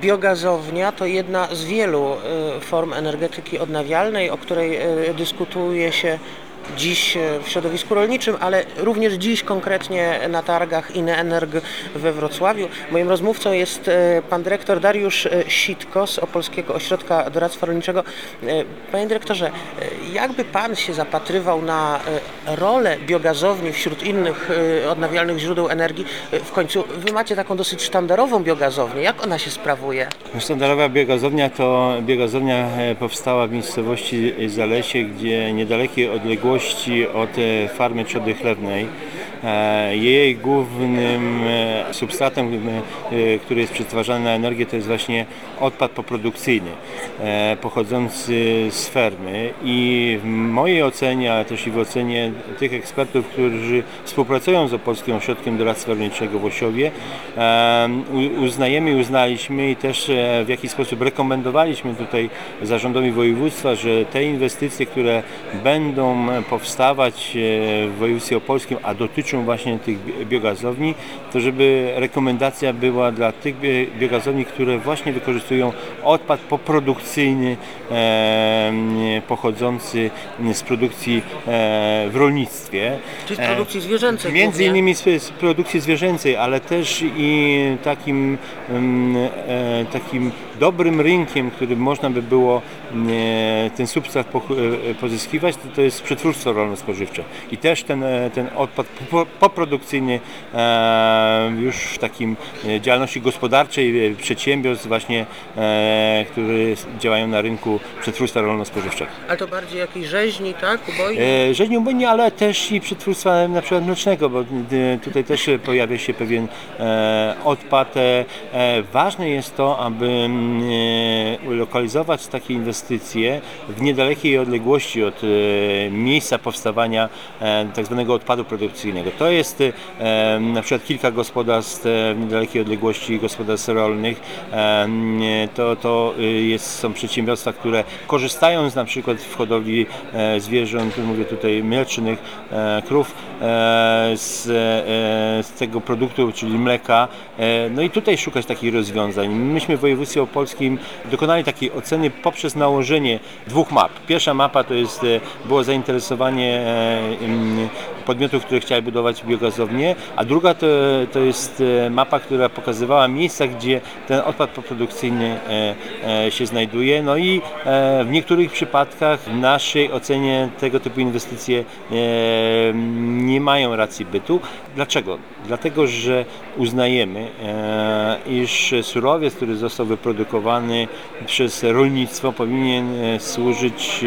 Biogazownia to jedna z wielu y, form energetyki odnawialnej, o której y, dyskutuje się dziś y, w środowisku rolniczym, ale również dziś konkretnie na targach Ineenerg we Wrocławiu. Moim rozmówcą jest y, pan dyrektor Dariusz y, Sitko z Opolskiego Ośrodka Doradztwa Rolniczego. Panie dyrektorze, jakby pan się zapatrywał na rolę biogazowni wśród innych odnawialnych źródeł energii? W końcu wy macie taką dosyć sztandarową biogazownię. Jak ona się sprawuje? Sztandarowa biogazownia to biogazownia e, powstała w miejscowości Zalesie, gdzie niedalekiej odległości od e, farmy trzody chlewnej. E, Jej głównym e, substratem, e, który jest przetwarzany na energię, to jest właśnie odpad poprodukcyjny pochodzący z fermy. I w mojej ocenie, ale też i w ocenie tych ekspertów, którzy współpracują z Opolskim Ośrodkiem Doradztwa Rolniczego w Osiowie, uznajemy i uznaliśmy i też w jakiś sposób rekomendowaliśmy tutaj zarządowi województwa, że te inwestycje, które będą powstawać w województwie opolskim, a dotyczą właśnie tych bi- biogazowni, to żeby rekomendacja była dla tych bi- biogazowni, które właśnie wykorzystują odpad poprodukcyjny e, pochodzący z produkcji e, w rolnictwie. Czy z E, produkcji zwierzęcej Między głównie? innymi z, produkcji zwierzęcej, ale też i takim, e, takim dobrym rynkiem, którym można by było e, ten substrat po- e, pozyskiwać, to, to jest przetwórstwo rolno-spożywcze. I też ten, e, ten odpad po- poprodukcyjny e, już w takim e, działalności gospodarczej e, przedsiębiorstw właśnie, e, które działają na rynku przetwórstwa rolno-spożywczego. Ale to bardziej jakiś rzeźni, tak? Ubojni? E, Rzeźni ubojni, ale też i przetwórstwa na przykład mlecznego, bo e, tutaj też pojawia się pewien e, odpad. E, e, Ważne jest to, aby e, ulokalizować takie inwestycje w niedalekiej odległości od e, miejsca powstawania e, tak zwanego odpadu produkcyjnego. To jest na przykład kilka gospodarstw w niedalekiej odległości gospodarstw rolnych. To, to jest, są przedsiębiorstwa, które korzystają na przykład w hodowli zwierząt, mówię tutaj mlecznych, krów, z, z tego produktu, czyli mleka. No i tutaj szukać takich rozwiązań. Myśmy w województwie opolskim dokonali takiej oceny poprzez nałożenie dwóch map. Pierwsza mapa to jest, e, było zainteresowanie e, podmiotów, które chciały budować biogazownię, a druga to, to jest e, mapa, która pokazywała miejsca, gdzie ten odpad poprodukcyjny e, e, się znajduje. No i w niektórych przypadkach w naszej ocenie tego typu inwestycje nie mają racji bytu. Dlaczego? Dlatego, że uznajemy, iż surowiec, który został wyprodukowany przez rolnictwo powinien służyć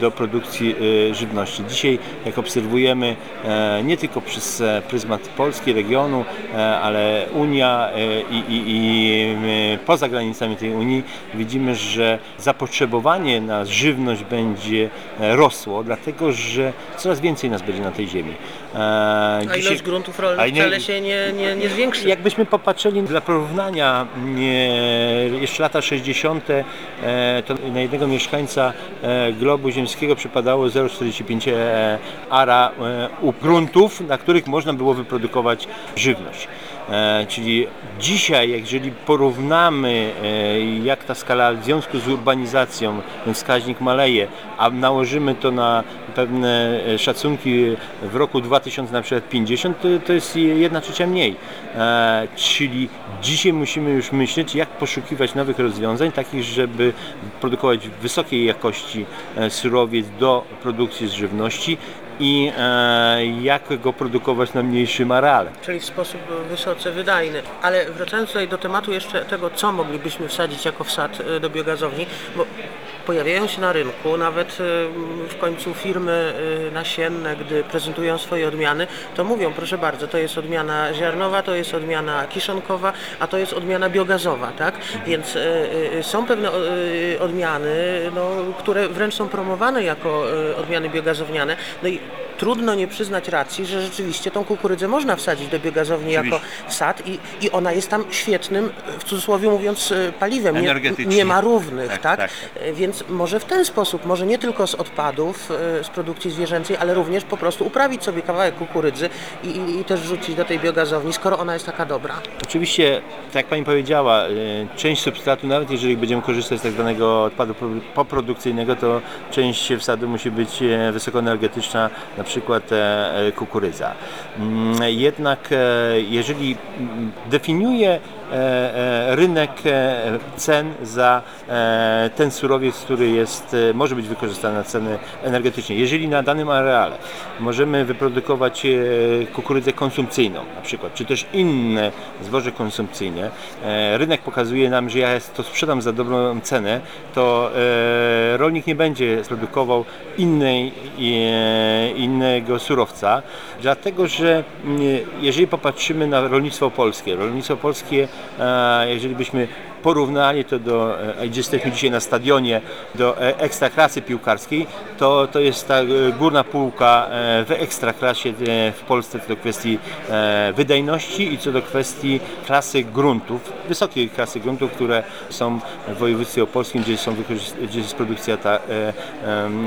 do produkcji żywności. Dzisiaj, jak obserwujemy, e, nie tylko przez e, pryzmat Polski, regionu, e, ale Unia i, i, i poza granicami tej Unii widzimy, że zapotrzebowanie na żywność będzie rosło, dlatego że coraz więcej nas będzie na tej ziemi. A dzisiaj- ilość gruntów rolnych nie- wcale się nie, nie, nie zwiększy. Jakbyśmy popatrzyli dla porównania jeszcze lata 60. E, to na jednego mieszkańca globu ziemskiego przypadało 0,45 e, ara u gruntów, na których można było wyprodukować żywność. E, Czyli dzisiaj, jeżeli porównamy, e, jak ta skala w związku z urbanizacją, ten wskaźnik maleje, a nałożymy to na pewne e, szacunki w roku 2000 na przykład 50, to, to jest jedna trzecia mniej. Czyli dzisiaj musimy już myśleć, jak poszukiwać nowych rozwiązań, takich, żeby produkować wysokiej jakości surowiec do produkcji z żywności i e, jak go produkować na mniejszym areale. Czyli w sposób wysoce wydajny. Ale wracając tutaj do tematu jeszcze tego, co moglibyśmy wsadzić jako wsad y, do biogazowni, bo pojawiają się na rynku, nawet y, w końcu firmy y, nasienne, gdy prezentują swoje odmiany, to mówią, proszę bardzo, to jest odmiana ziarnowa, to jest odmiana kiszonkowa, a to jest odmiana biogazowa, tak? Więc y, są pewne odmiany, no, które wręcz są promowane jako odmiany biogazowniane. No i trudno nie przyznać racji, że rzeczywiście tą kukurydzę można wsadzić do biogazowni jako wsad i, i ona jest tam świetnym, w cudzysłowie mówiąc, e, paliwem. Nie, nie ma równych, Tak, tak? tak. E, Więc może w ten sposób, może nie tylko z odpadów, e, z produkcji zwierzęcej, ale również po prostu uprawić sobie kawałek kukurydzy i, i, i też wrzucić do tej biogazowni, skoro ona jest taka dobra. Oczywiście, tak jak Pani powiedziała, część substratu, nawet jeżeli będziemy korzystać z tak zwanego odpadu pro- poprodukcyjnego, to część wsadu musi być wysokoenergetyczna, na przykład e, e, kukurydza. Mm, Jednak e, jeżeli definiuje rynek e, cen za e, ten surowiec, który jest, e, może być wykorzystany na ceny energetyczne. Jeżeli na danym areale możemy wyprodukować e, kukurydzę konsumpcyjną na przykład, czy też inne zboże konsumpcyjne, e, rynek pokazuje nam, że ja to sprzedam za dobrą cenę, to e, rolnik nie będzie produkował innej, e, innego surowca, dlatego że mm, jeżeli popatrzymy na rolnictwo polskie, rolnictwo polskie, e, jeżeli byśmy porównali to do, e, gdzie jesteśmy dzisiaj na stadionie, do e, ekstraklasy piłkarskiej, to, to jest ta e, górna półka w ekstraklasie w Polsce co do kwestii wydajności i co do kwestii klasy gruntów, wysokiej klasy gruntów, które są w województwie opolskim, gdzie, są gdzie jest produkcja ta,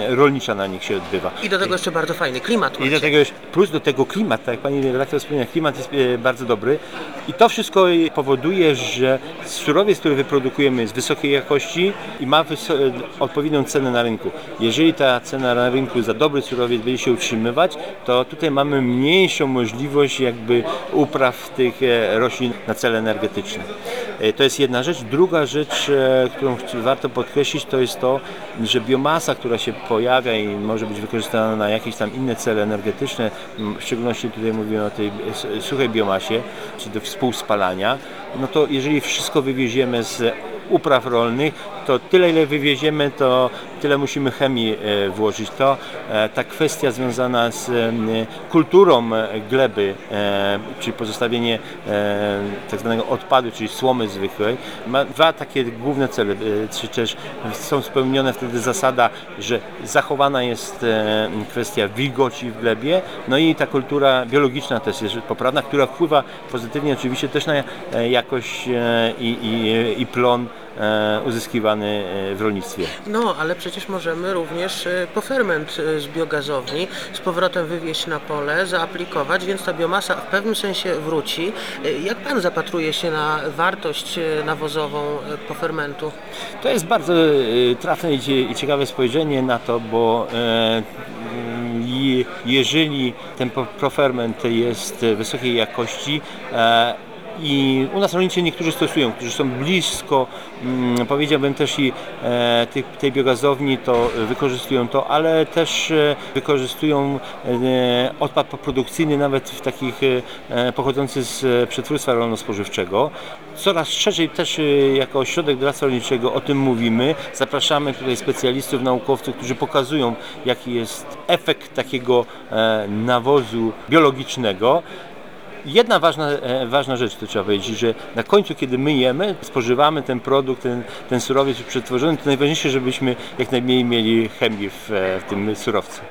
rolnicza na nich się odbywa. I do tego jeszcze bardzo fajny klimat I do tego już, plus do tego klimat, tak jak Pani redaktor wspomniała, klimat jest bardzo dobry i to wszystko powoduje, że surowiec, który wyprodukujemy jest wysokiej jakości i ma odpowiednią cenę na rynku. Jeżeli ta cena na rynku za dobry surowiec będzie się utrzymywać, to tutaj mamy mniejszą możliwość jakby upraw tych e, roślin na cele energetyczne. E, To jest jedna rzecz. Druga rzecz, e, którą warto podkreślić, to jest to, że biomasa, która się pojawia i może być wykorzystana na jakieś tam inne cele energetyczne, w szczególności tutaj mówimy o tej suchej biomasie, czy do współspalania, no to jeżeli wszystko wywieziemy z upraw rolnych, to tyle ile wywieziemy, to tyle musimy chemii e, włożyć. To e, ta kwestia związana z em, kulturą e, gleby, e, czyli pozostawienie e, tak zwanego odpadu, czyli słomy zwykłej, ma dwa takie główne cele, e, czy też są spełnione wtedy zasada, że zachowana jest e, kwestia wilgoci w glebie, no i ta kultura biologiczna też jest poprawna, która wpływa pozytywnie oczywiście też na e, jakość e, i, i, i plon e, uzyskiwany e, w rolnictwie. No, ale przecież możemy również e, poferment e, z biogazowni z powrotem wywieźć na pole, zaaplikować, więc ta biomasa w pewnym sensie wróci. E, Jak Pan zapatruje się na wartość e, nawozową e, pofermentu? To jest bardzo e, trafne i cie- i ciekawe spojrzenie na to, bo e, jeżeli ten proferment jest e, wysokiej jakości e, i u nas rolnicy niektórzy stosują, którzy są blisko, mm, powiedziałbym też i e, tej, tej biogazowni, to wykorzystują to, ale też e, wykorzystują e, odpad poprodukcyjny nawet w takich pochodzący z przetwórstwa rolno-spożywczego. Coraz szerzej też jako ośrodek doradztwa rolniczego o tym mówimy. Zapraszamy tutaj specjalistów, naukowców, którzy pokazują jaki jest efekt takiego nawozu biologicznego. Jedna ważna, e, ważna rzecz, to trzeba powiedzieć, że na końcu, kiedy my jemy, spożywamy ten produkt, ten, ten surowiec przetworzony, to najważniejsze, żebyśmy jak najmniej mieli chemii w, e, w tym surowcu.